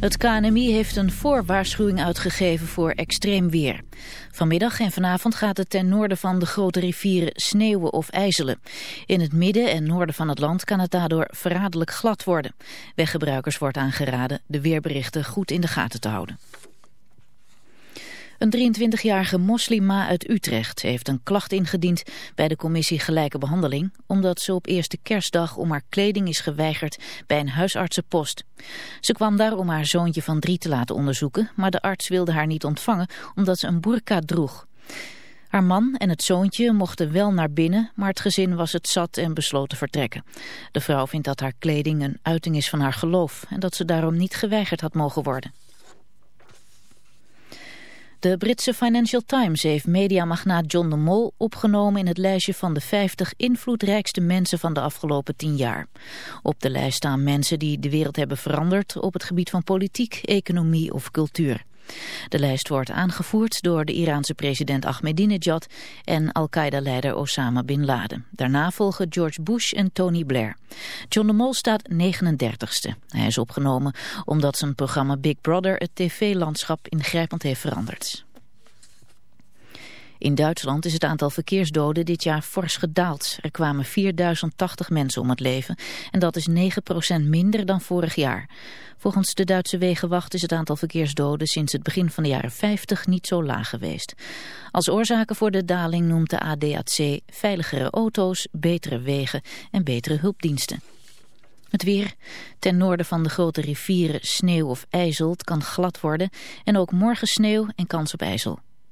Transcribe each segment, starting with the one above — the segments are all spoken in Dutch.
Het KNMI heeft een voorwaarschuwing uitgegeven voor extreem weer. Vanmiddag en vanavond gaat het ten noorden van de grote rivieren sneeuwen of ijzelen. In het midden en noorden van het land kan het daardoor verraderlijk glad worden. Weggebruikers wordt aangeraden de weerberichten goed in de gaten te houden. Een 23-jarige moslima uit Utrecht heeft een klacht ingediend bij de commissie Gelijke Behandeling, omdat ze op eerste kerstdag om haar kleding is geweigerd bij een huisartsenpost. Ze kwam daar om haar zoontje van drie te laten onderzoeken, maar de arts wilde haar niet ontvangen omdat ze een burka droeg. Haar man en het zoontje mochten wel naar binnen, maar het gezin was het zat en besloot te vertrekken. De vrouw vindt dat haar kleding een uiting is van haar geloof en dat ze daarom niet geweigerd had mogen worden. De Britse Financial Times heeft mediamagnaat John de Mol opgenomen in het lijstje van de 50 invloedrijkste mensen van de afgelopen 10 jaar. Op de lijst staan mensen die de wereld hebben veranderd op het gebied van politiek, economie of cultuur. De lijst wordt aangevoerd door de Iraanse president Ahmadinejad en Al-Qaeda-leider Osama Bin Laden. Daarna volgen George Bush en Tony Blair. John de Mol staat 39ste. Hij is opgenomen omdat zijn programma Big Brother het tv-landschap ingrijpend heeft veranderd. In Duitsland is het aantal verkeersdoden dit jaar fors gedaald. Er kwamen 4080 mensen om het leven en dat is 9% minder dan vorig jaar. Volgens de Duitse Wegenwacht is het aantal verkeersdoden sinds het begin van de jaren 50 niet zo laag geweest. Als oorzaken voor de daling noemt de ADAC veiligere auto's, betere wegen en betere hulpdiensten. Het weer. Ten noorden van de grote rivieren sneeuw of ijzel. Kan glad worden. En ook morgen sneeuw en kans op ijzel.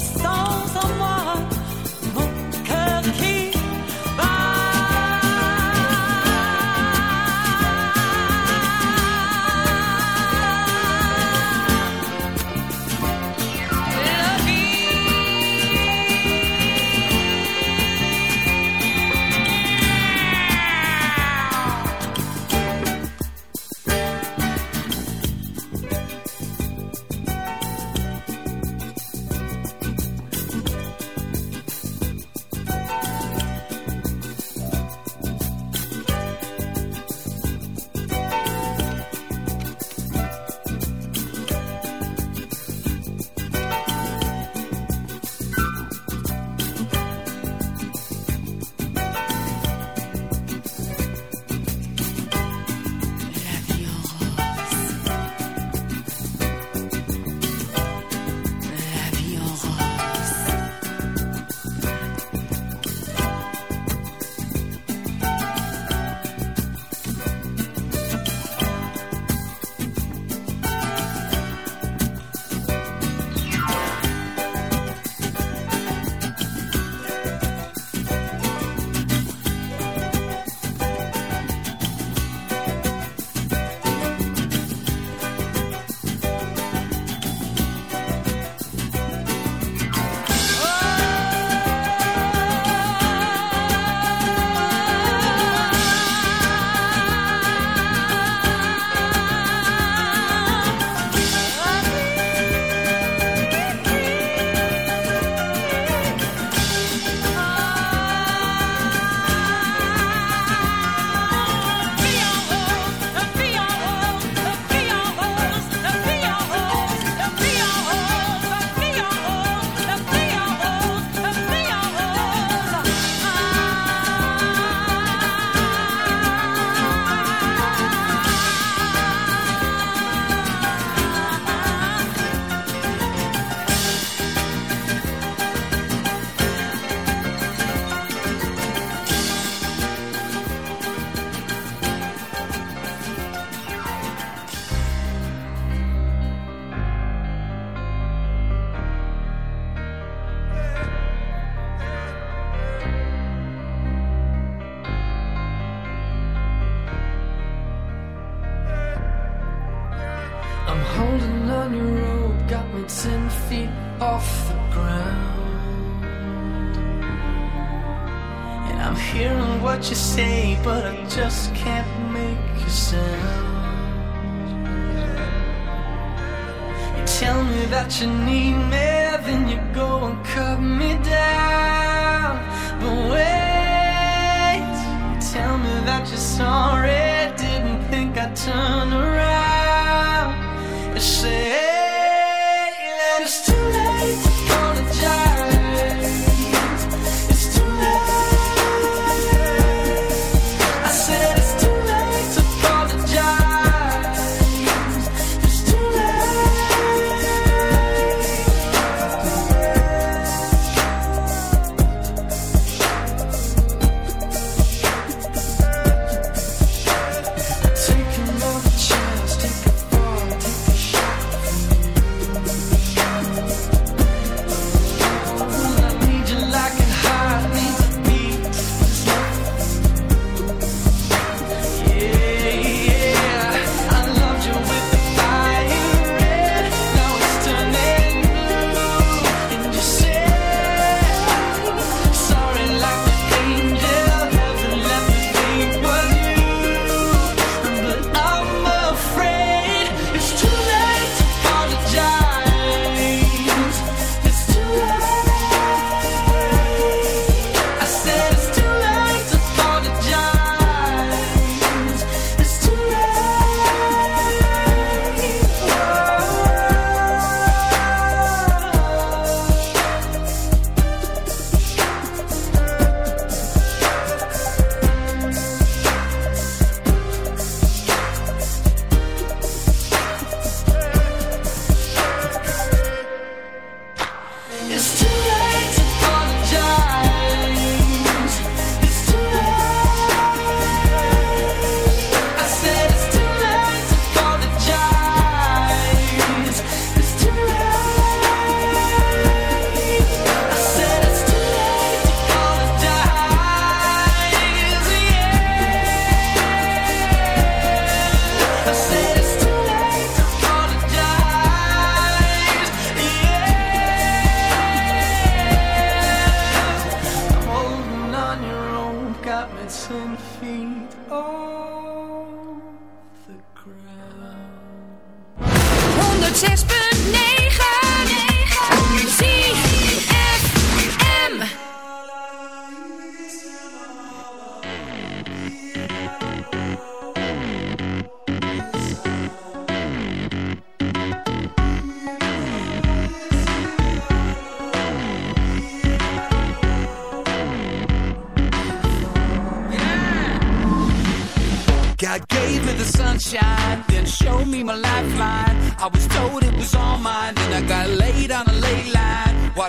So.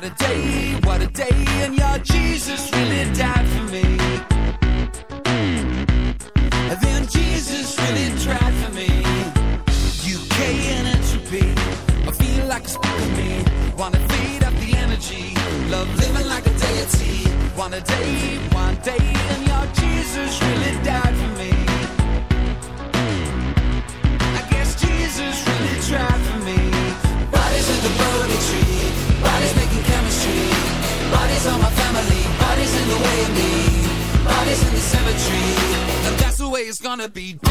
What a day, what a day, and your Jesus really died. be.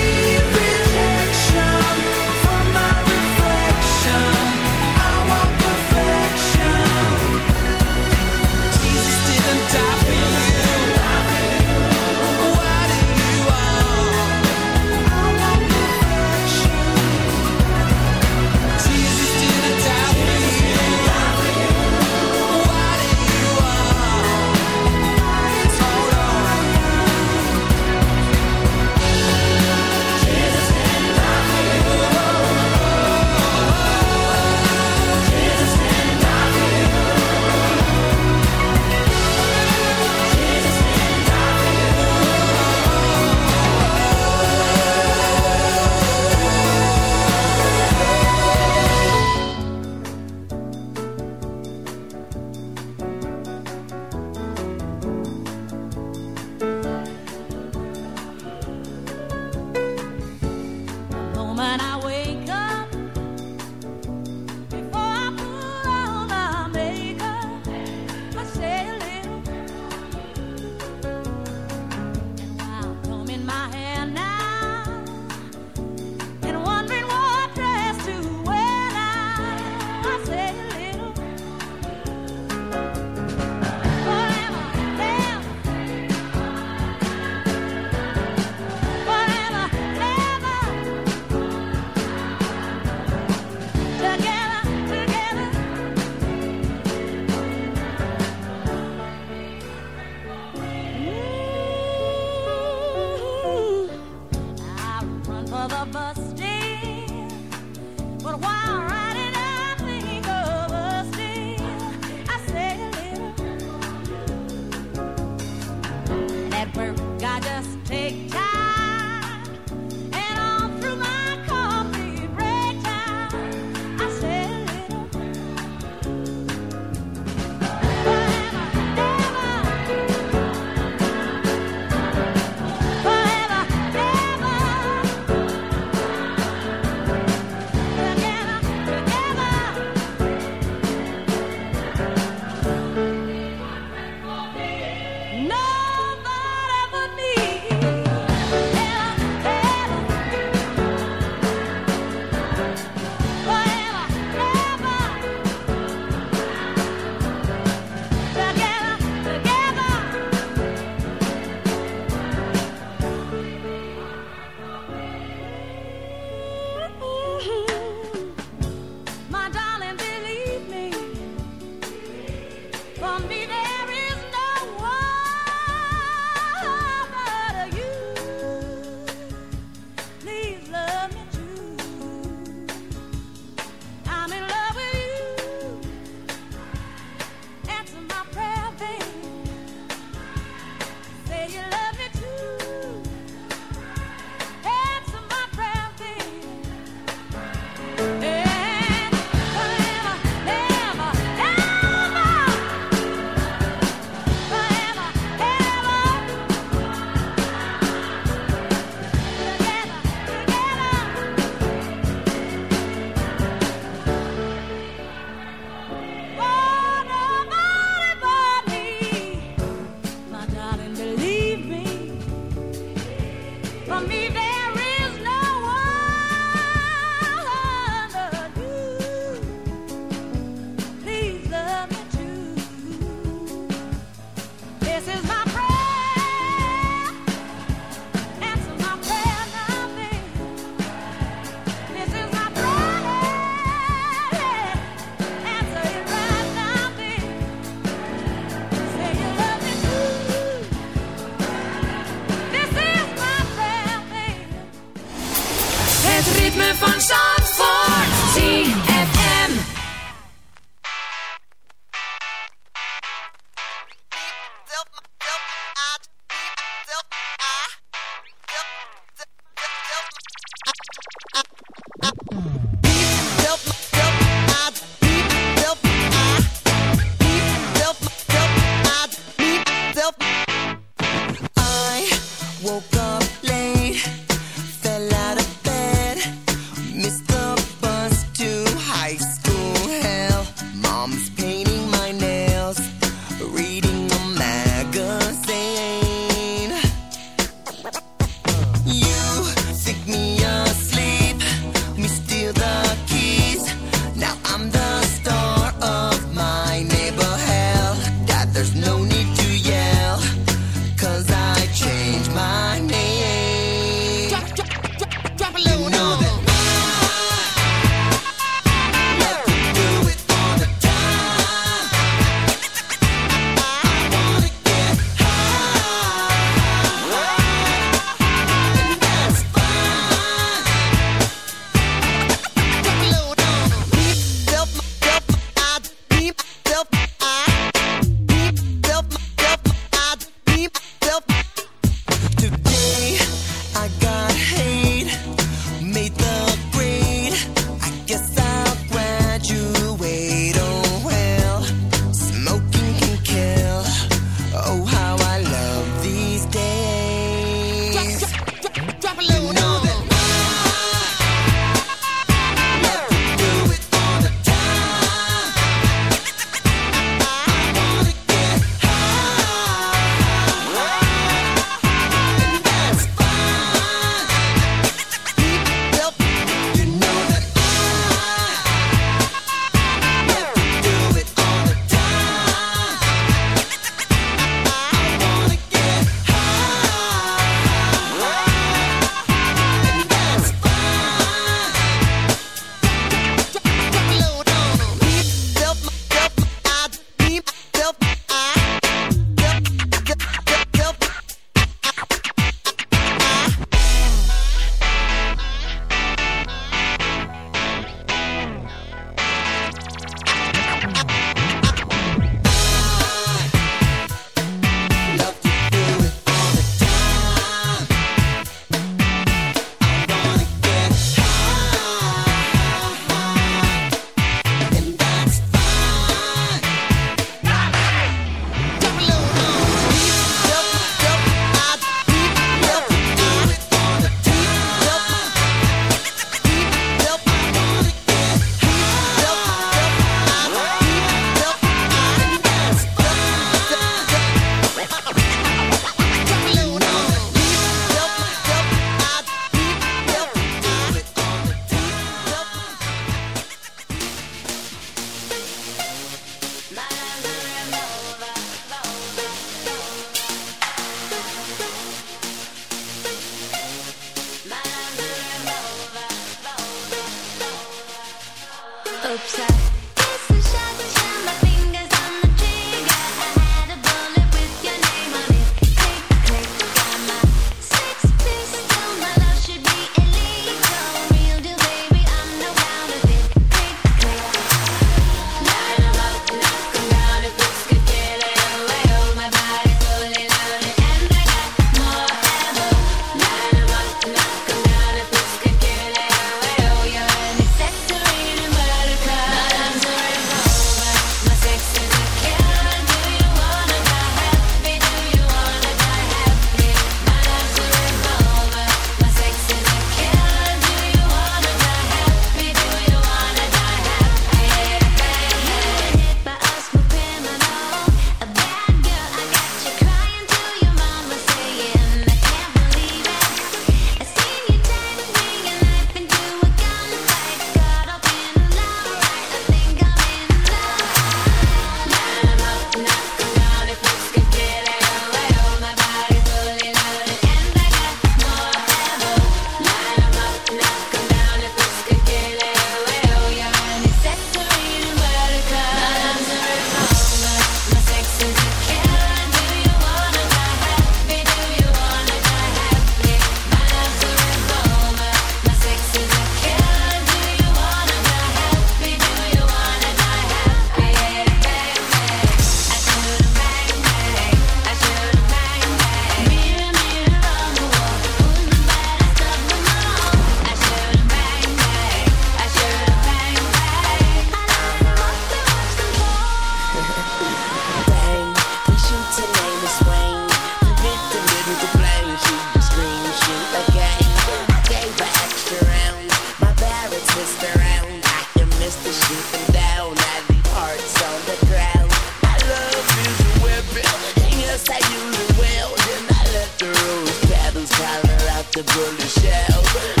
the girl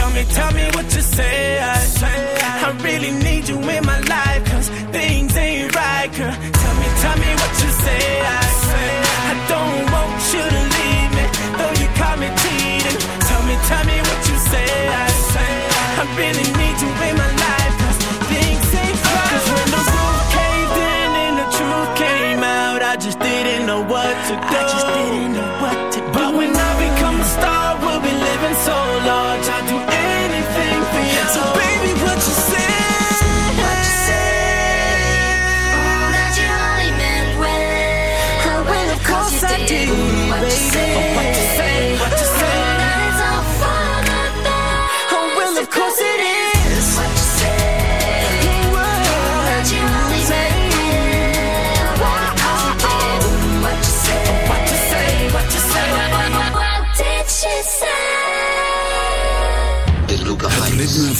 Tell me, tell me what you say. I, really need you in my life, cause things ain't right, girl. Tell me, tell me what you say. I, don't want you to leave me, though you call me cheating. Tell me, tell me what you say. I, I really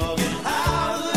walking out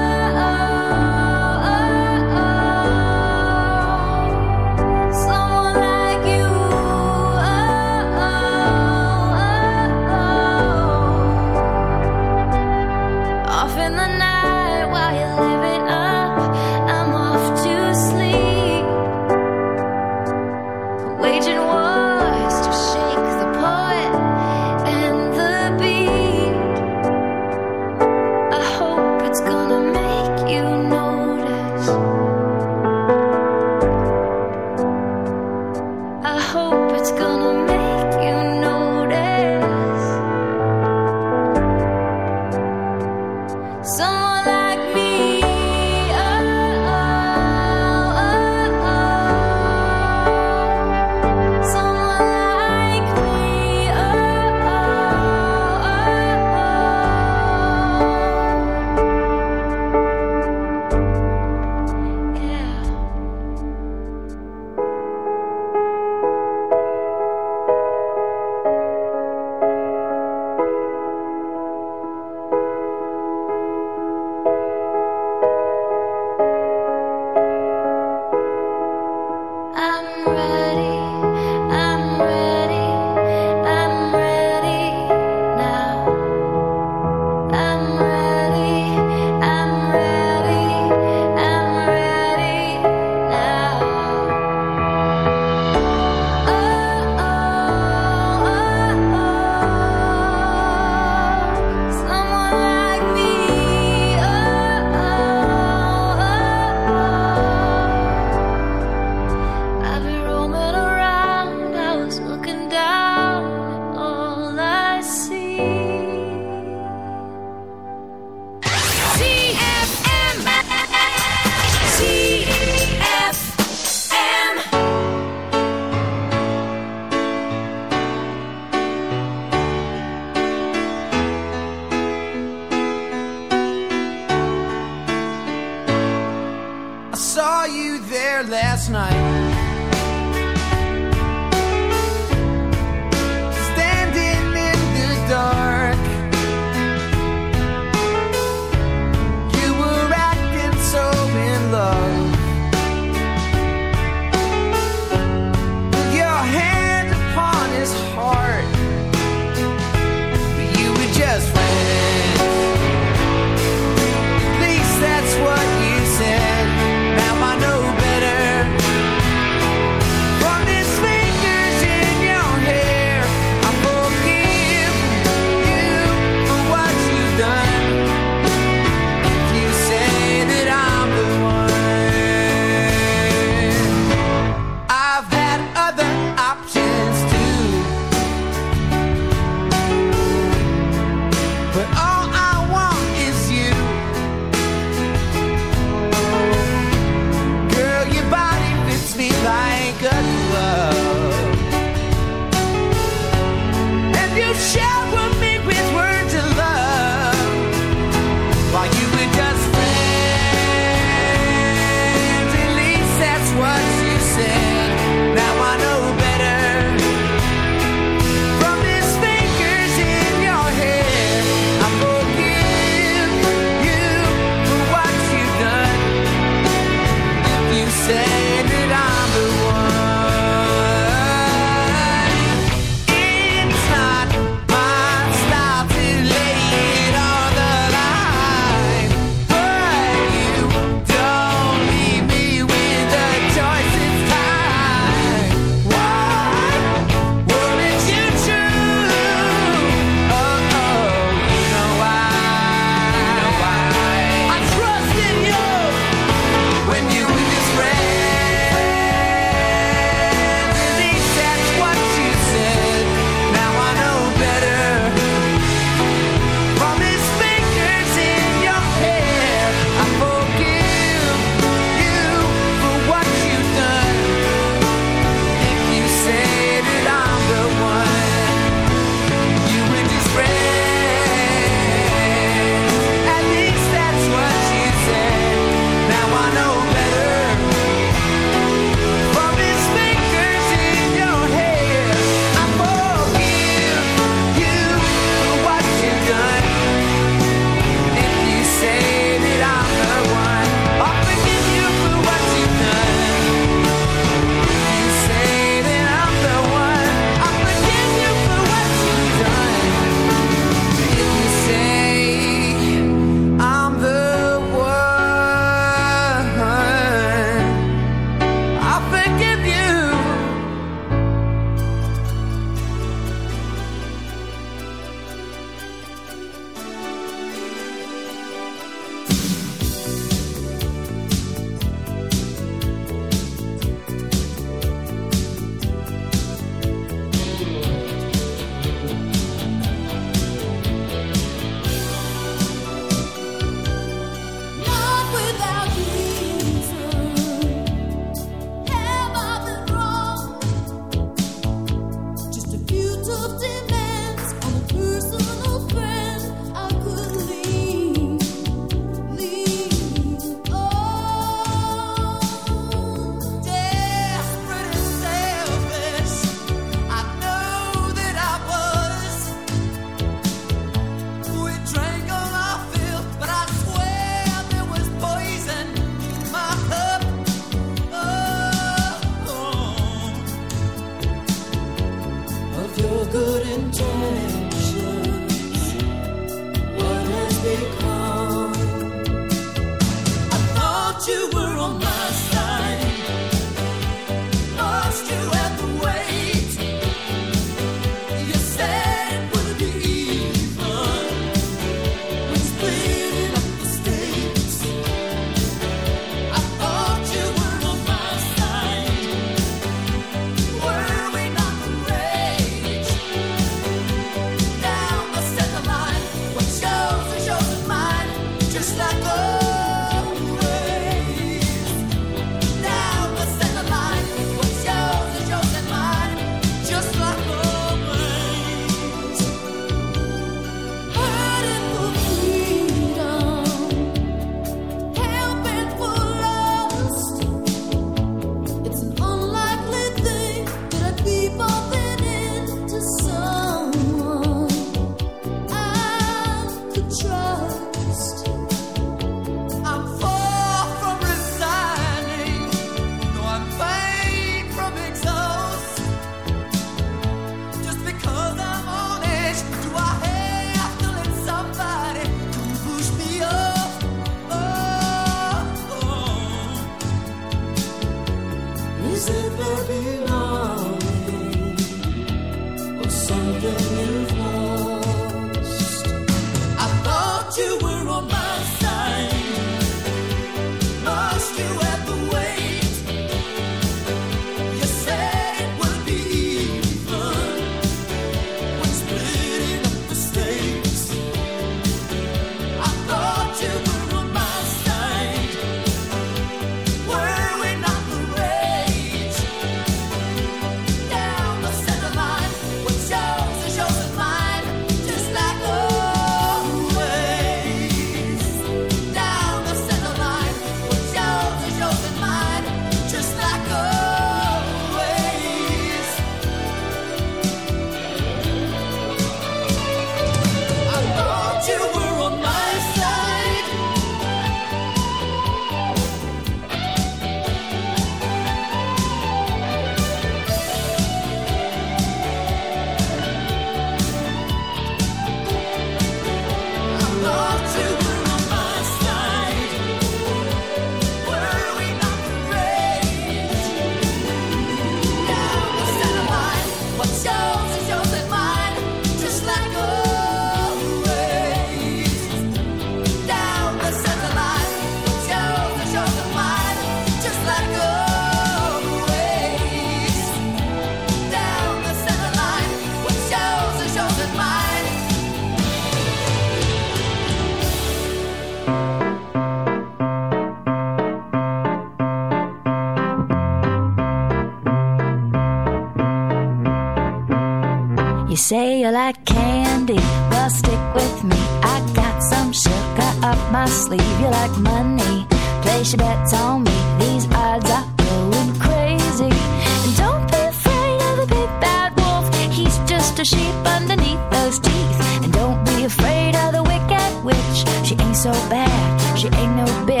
a sheep underneath those teeth. And don't be afraid of the wicked witch. She ain't so bad, she ain't no bitch.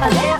Valera.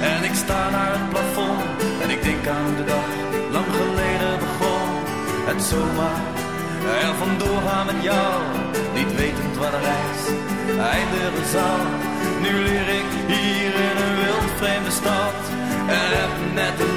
en ik sta naar het plafond en ik denk aan de dag lang geleden begon het zomaar er vandoor gaan met jou, niet wetend waar de reis eindigen zal. Nu leer ik hier in een wild vreemde stad en heb net